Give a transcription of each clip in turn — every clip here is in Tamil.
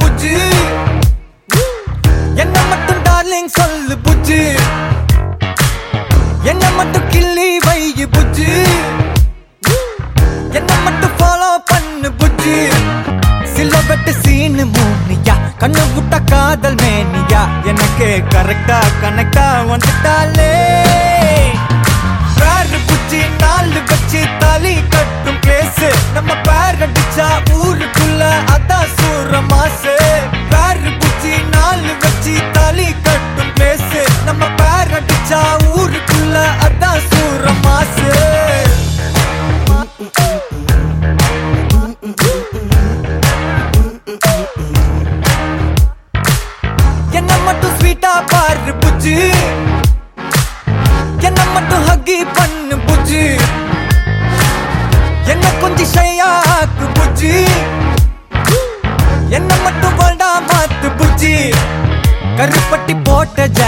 புஜ்ஜி. என்ன மட்டும் டார்லிங் சொல்லு புஜ்ஜி. என்ன மட்டும் கிள்ளி வை புஜ்ஜி. என்ன மட்டும் ஃபாலோ பண்ணு புஜ்ஜி. சில வெட்டு சீனு மூனியா கண்ணு விட்டா காதல் மேனியா. எனக்கு கரெக்டா கனெக்டா வந்துட்டாலே என்ன மட்டும் ஸ்வீட்டா பாரு புஜ்ஜி. என்ன மட்டும் ஹக்கி பண்ணு புஜ்ஜி. என்ன கொஞ்சம் ஷையாக்கு புஜ்ஜி.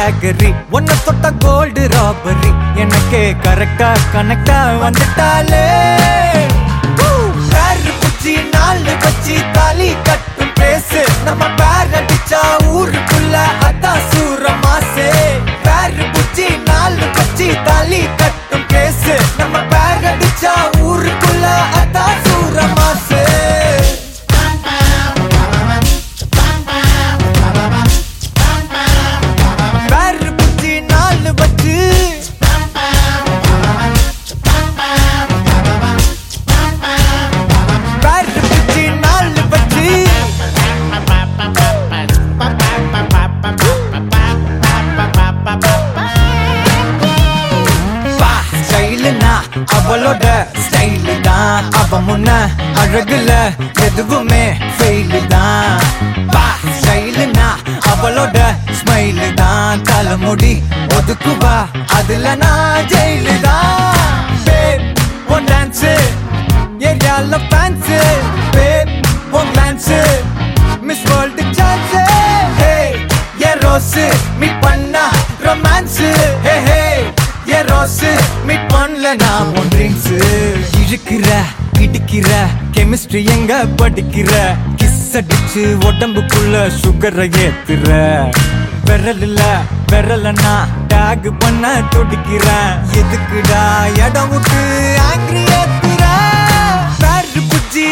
போட்ட ஜாகரி ஒன்ன தொட்ட கோல்டு ராபரி எனக்கு கரெக்டா கனெக்டா வந்துட்டாலே. பேரு புச்சி நாலு வச்சு தான் அவ முன்ன அழகுல எதுவுமே ஃபெயிலு தான் பா ஸ்டைலுனா அவளோட ஸ்மைலு தான் தலைமுடி ஒதுக்குவா அதுல நான் ஜெயிலு தான் பேப் உன் டான்ஸு ஏரியால ஃபேன்ஸு பேப் உன் glance miss world chance hey a rose meet பண்ணா romance hey hey a rose meet பண்ணல நான் உன் இழுக்கிற இடிக்கிற கெமிஸ்ட்ரி எங்க படிக்கிற? கிஸ் அடிச்சு உடம்புக்குள்ள சுகரை ஏத்துற. விரல் இல்ல விரலன்னா டேக் பண்ண துடிக்கிற. எதுக்குடா இடம் விட்டு ஆங்கிரி ஏத்துற? பேரு புஜ்ஜி.